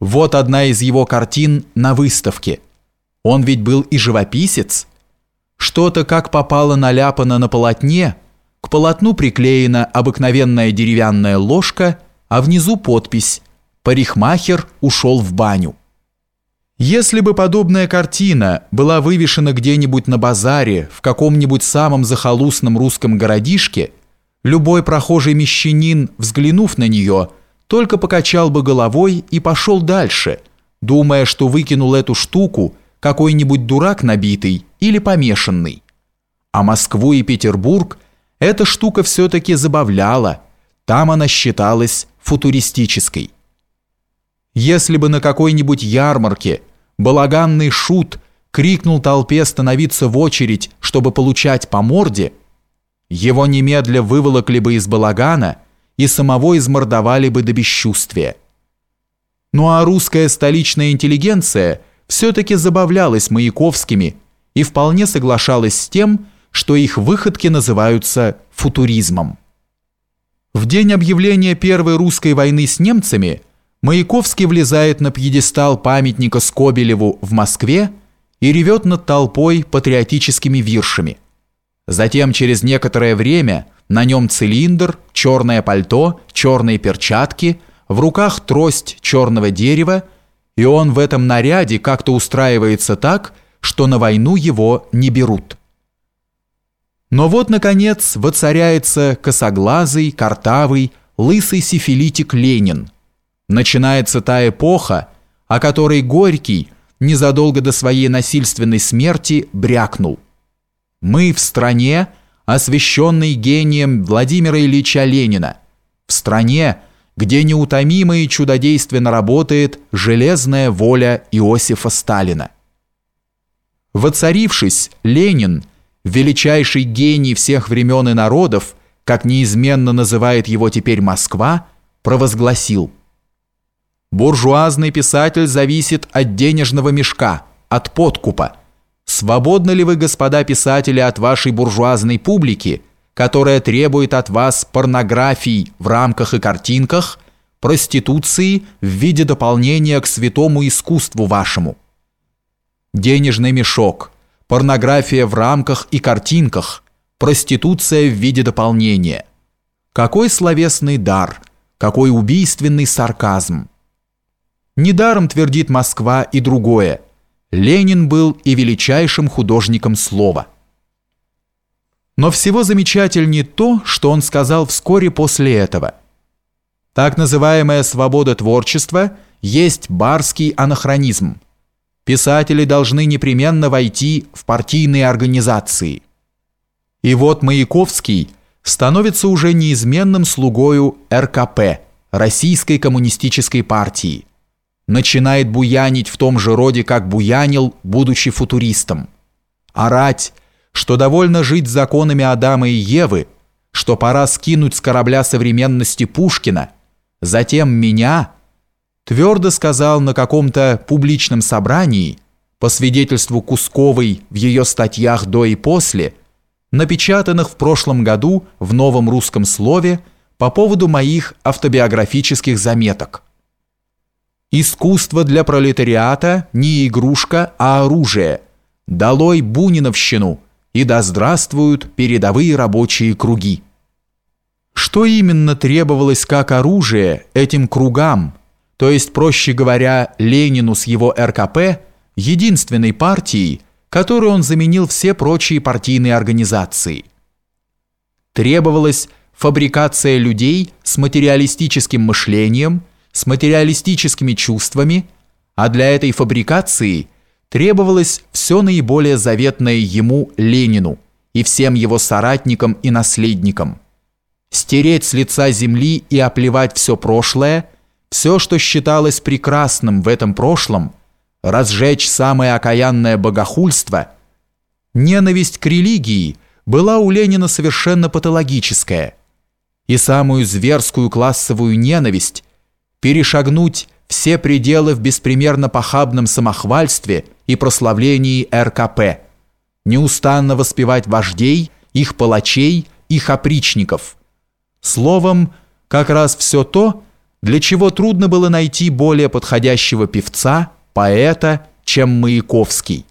Вот одна из его картин на выставке. Он ведь был и живописец. Что-то как попало наляпано на полотне, к полотну приклеена обыкновенная деревянная ложка, а внизу подпись «Парикмахер ушел в баню». Если бы подобная картина была вывешена где-нибудь на базаре в каком-нибудь самом захолустном русском городишке, любой прохожий мещанин, взглянув на нее, только покачал бы головой и пошел дальше, думая, что выкинул эту штуку какой-нибудь дурак набитый или помешанный. А Москву и Петербург эта штука все-таки забавляла, там она считалась футуристической. Если бы на какой-нибудь ярмарке балаганный шут крикнул толпе становиться в очередь, чтобы получать по морде, его немедля выволокли бы из балагана и самого измордовали бы до бесчувствия. Ну а русская столичная интеллигенция все-таки забавлялась Маяковскими и вполне соглашалась с тем, что их выходки называются футуризмом. В день объявления Первой русской войны с немцами – Маяковский влезает на пьедестал памятника Скобелеву в Москве и ревет над толпой патриотическими виршами. Затем через некоторое время на нем цилиндр, черное пальто, черные перчатки, в руках трость черного дерева, и он в этом наряде как-то устраивается так, что на войну его не берут. Но вот, наконец, воцаряется косоглазый, картавый, лысый сифилитик Ленин – Начинается та эпоха, о которой Горький незадолго до своей насильственной смерти брякнул. Мы в стране, освященной гением Владимира Ильича Ленина, в стране, где неутомимо и чудодейственно работает железная воля Иосифа Сталина. Воцарившись, Ленин, величайший гений всех времен и народов, как неизменно называет его теперь Москва, провозгласил – Буржуазный писатель зависит от денежного мешка, от подкупа. Свободны ли вы, господа писатели, от вашей буржуазной публики, которая требует от вас порнографий в рамках и картинках, проституции в виде дополнения к святому искусству вашему? Денежный мешок, порнография в рамках и картинках, проституция в виде дополнения. Какой словесный дар, какой убийственный сарказм! Недаром твердит Москва и другое. Ленин был и величайшим художником слова. Но всего замечательнее то, что он сказал вскоре после этого. Так называемая свобода творчества есть барский анахронизм. Писатели должны непременно войти в партийные организации. И вот Маяковский становится уже неизменным слугою РКП, Российской коммунистической партии начинает буянить в том же роде, как буянил, будучи футуристом. Орать, что довольно жить законами Адама и Евы, что пора скинуть с корабля современности Пушкина, затем меня, твердо сказал на каком-то публичном собрании, по свидетельству Кусковой в ее статьях «До и после», напечатанных в прошлом году в новом русском слове по поводу моих автобиографических заметок – Искусство для пролетариата не игрушка, а оружие. Долой буниновщину, и да здравствуют передовые рабочие круги. Что именно требовалось как оружие этим кругам, то есть, проще говоря, Ленину с его РКП, единственной партией, которую он заменил все прочие партийные организации? Требовалась фабрикация людей с материалистическим мышлением – с материалистическими чувствами, а для этой фабрикации требовалось все наиболее заветное ему Ленину и всем его соратникам и наследникам. Стереть с лица земли и оплевать все прошлое, все, что считалось прекрасным в этом прошлом, разжечь самое окаянное богохульство. Ненависть к религии была у Ленина совершенно патологическая, и самую зверскую классовую ненависть перешагнуть все пределы в беспримерно похабном самохвальстве и прославлении РКП, неустанно воспевать вождей, их палачей, их опричников. Словом, как раз все то, для чего трудно было найти более подходящего певца, поэта, чем Маяковский.